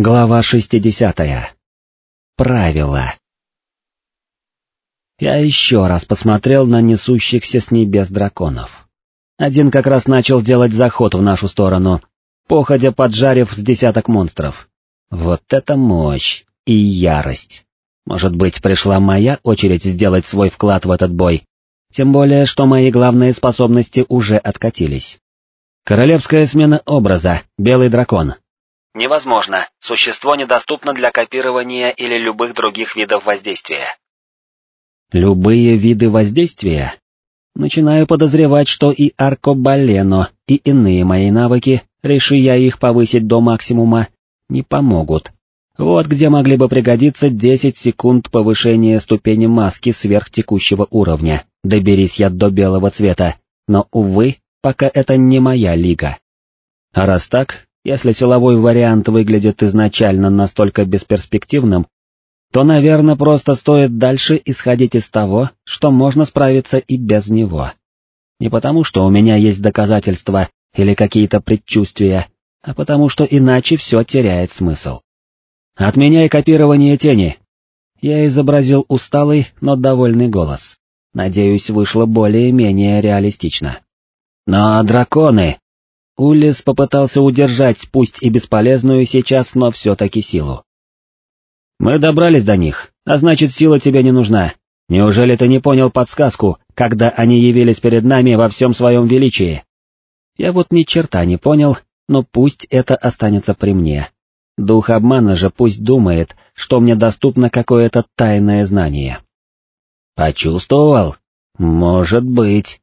Глава 60. Правила. Я еще раз посмотрел на несущихся с небес драконов. Один как раз начал делать заход в нашу сторону, походя поджарив с десяток монстров. Вот это мощь и ярость. Может быть, пришла моя очередь сделать свой вклад в этот бой, тем более, что мои главные способности уже откатились. Королевская смена образа, белый дракон, Невозможно, существо недоступно для копирования или любых других видов воздействия. Любые виды воздействия? Начинаю подозревать, что и аркобалено, и иные мои навыки, реши я их повысить до максимума, не помогут. Вот где могли бы пригодиться 10 секунд повышения ступени маски сверх текущего уровня, доберись я до белого цвета, но, увы, пока это не моя лига. А раз так, если силовой вариант выглядит изначально настолько бесперспективным, то, наверное, просто стоит дальше исходить из того, что можно справиться и без него. Не потому, что у меня есть доказательства или какие-то предчувствия, а потому что иначе все теряет смысл. «Отменяй копирование тени!» Я изобразил усталый, но довольный голос. Надеюсь, вышло более-менее реалистично. «Но драконы!» Уллис попытался удержать, пусть и бесполезную сейчас, но все-таки силу. «Мы добрались до них, а значит сила тебе не нужна. Неужели ты не понял подсказку, когда они явились перед нами во всем своем величии?» Я вот ни черта не понял, но пусть это останется при мне. Дух обмана же пусть думает, что мне доступно какое-то тайное знание. «Почувствовал? Может быть».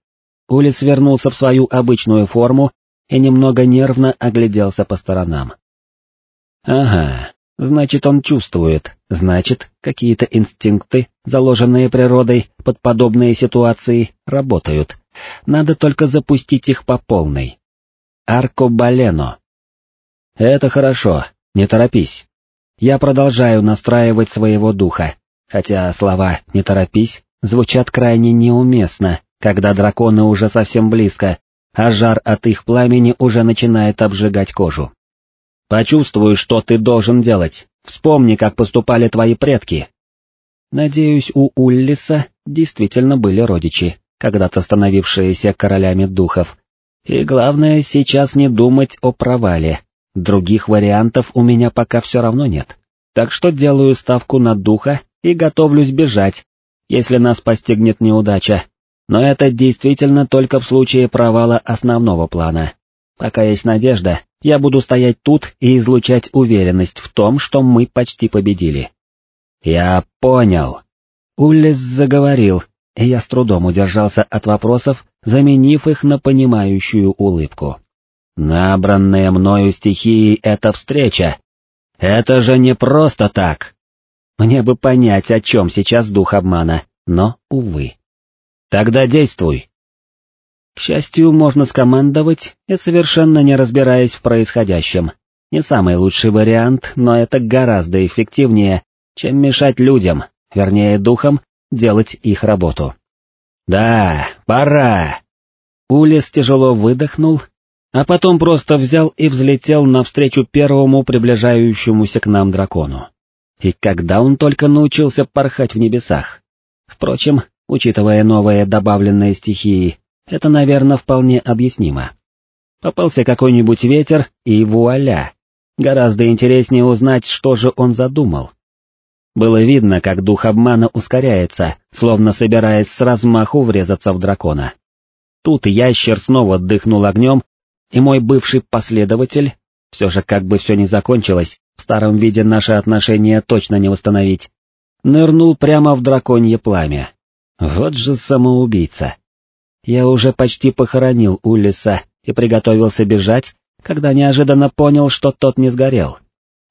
Улис вернулся в свою обычную форму и немного нервно огляделся по сторонам. Ага, значит он чувствует, значит какие-то инстинкты, заложенные природой под подобные ситуации, работают. Надо только запустить их по полной. Аркобалено. Это хорошо, не торопись. Я продолжаю настраивать своего духа, хотя слова «не торопись» звучат крайне неуместно, когда драконы уже совсем близко, а жар от их пламени уже начинает обжигать кожу. Почувствуй, что ты должен делать, вспомни, как поступали твои предки. Надеюсь, у Уллиса действительно были родичи, когда-то становившиеся королями духов. И главное сейчас не думать о провале, других вариантов у меня пока все равно нет. Так что делаю ставку на духа и готовлюсь бежать, если нас постигнет неудача, но это действительно только в случае провала основного плана. Пока есть надежда, я буду стоять тут и излучать уверенность в том, что мы почти победили. Я понял. Уллис заговорил, и я с трудом удержался от вопросов, заменив их на понимающую улыбку. Набранные мною стихии — это встреча. Это же не просто так. Мне бы понять, о чем сейчас дух обмана, но, увы. Тогда действуй. К счастью, можно скомандовать, и совершенно не разбираясь в происходящем. Не самый лучший вариант, но это гораздо эффективнее, чем мешать людям, вернее духам, делать их работу. «Да, пора!» Улис тяжело выдохнул, а потом просто взял и взлетел навстречу первому приближающемуся к нам дракону. И когда он только научился порхать в небесах? Впрочем, Учитывая новые добавленные стихии, это, наверное, вполне объяснимо. Попался какой-нибудь ветер, и вуаля! Гораздо интереснее узнать, что же он задумал. Было видно, как дух обмана ускоряется, словно собираясь с размаху врезаться в дракона. Тут ящер снова дыхнул огнем, и мой бывший последователь, все же как бы все не закончилось, в старом виде наши отношения точно не восстановить, нырнул прямо в драконье пламя. Вот же самоубийца. Я уже почти похоронил Улиса и приготовился бежать, когда неожиданно понял, что тот не сгорел.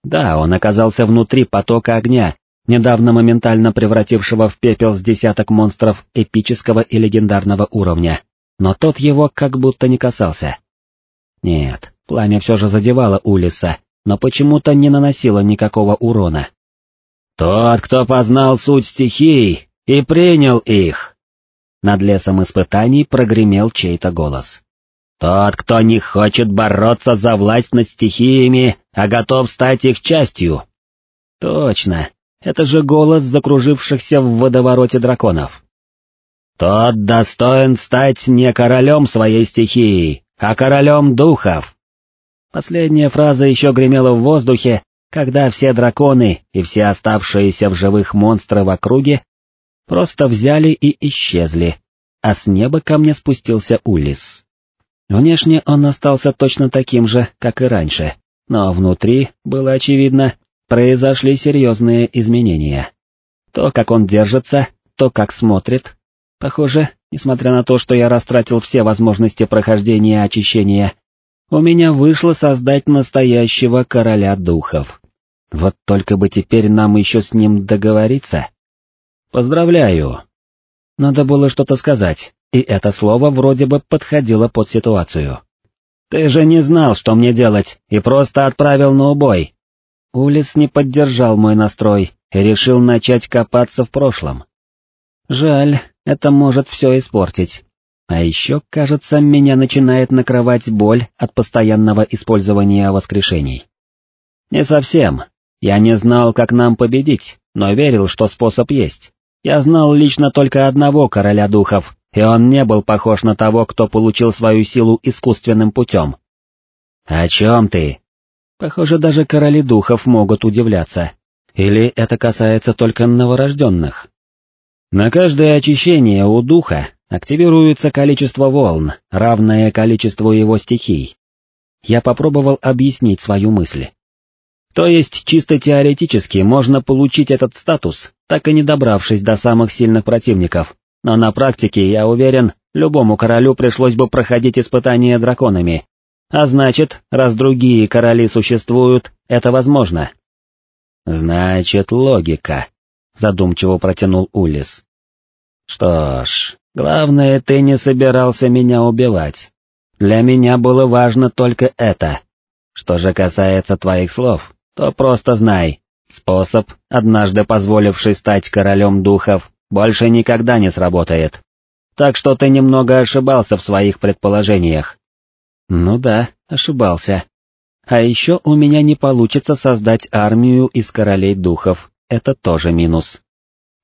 Да, он оказался внутри потока огня, недавно моментально превратившего в пепел с десяток монстров эпического и легендарного уровня, но тот его как будто не касался. Нет, пламя все же задевало Улиса, но почему-то не наносило никакого урона. «Тот, кто познал суть стихий, и принял их. Над лесом испытаний прогремел чей-то голос. Тот, кто не хочет бороться за власть над стихиями, а готов стать их частью. Точно, это же голос закружившихся в водовороте драконов. Тот достоин стать не королем своей стихии, а королем духов. Последняя фраза еще гремела в воздухе, когда все драконы и все оставшиеся в живых монстры в округе просто взяли и исчезли, а с неба ко мне спустился Улис. Внешне он остался точно таким же, как и раньше, но внутри, было очевидно, произошли серьезные изменения. То, как он держится, то, как смотрит. Похоже, несмотря на то, что я растратил все возможности прохождения очищения, у меня вышло создать настоящего короля духов. Вот только бы теперь нам еще с ним договориться. Поздравляю. Надо было что-то сказать, и это слово вроде бы подходило под ситуацию. Ты же не знал, что мне делать, и просто отправил на убой. Улис не поддержал мой настрой и решил начать копаться в прошлом. Жаль, это может все испортить. А еще, кажется, меня начинает накрывать боль от постоянного использования воскрешений. Не совсем. Я не знал, как нам победить, но верил, что способ есть. Я знал лично только одного короля духов, и он не был похож на того, кто получил свою силу искусственным путем. «О чем ты?» Похоже, даже короли духов могут удивляться. Или это касается только новорожденных? На каждое очищение у духа активируется количество волн, равное количеству его стихий. Я попробовал объяснить свою мысль. То есть чисто теоретически можно получить этот статус, так и не добравшись до самых сильных противников, но на практике, я уверен, любому королю пришлось бы проходить испытания драконами, а значит, раз другие короли существуют, это возможно. Значит, логика, задумчиво протянул Улис. Что ж, главное, ты не собирался меня убивать. Для меня было важно только это. Что же касается твоих слов, то просто знай, способ, однажды позволивший стать королем духов, больше никогда не сработает. Так что ты немного ошибался в своих предположениях. Ну да, ошибался. А еще у меня не получится создать армию из королей духов, это тоже минус.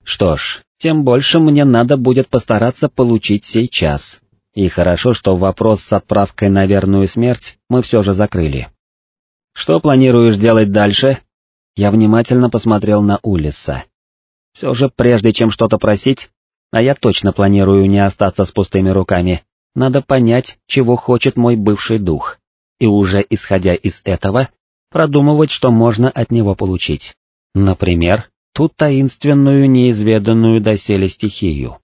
Что ж, тем больше мне надо будет постараться получить сейчас. И хорошо, что вопрос с отправкой на верную смерть мы все же закрыли. Что планируешь делать дальше? Я внимательно посмотрел на Улиса. Все же, прежде чем что-то просить, а я точно планирую не остаться с пустыми руками, надо понять, чего хочет мой бывший дух, и уже исходя из этого, продумывать, что можно от него получить. Например, ту таинственную неизведанную доселе стихию.